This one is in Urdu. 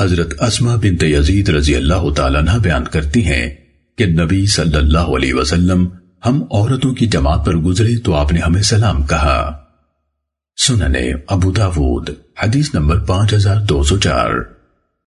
حضرت اسما بنت یزید رضی اللہ تعالیٰ عنہ بیان کرتی ہیں کہ نبی صلی اللہ علیہ وسلم ہم عورتوں کی جماعت پر گزرے تو آپ نے ہمیں سلام کہا۔ سننے ابو داود، حدیث نمبر پانچ ہزار دو سو چار۔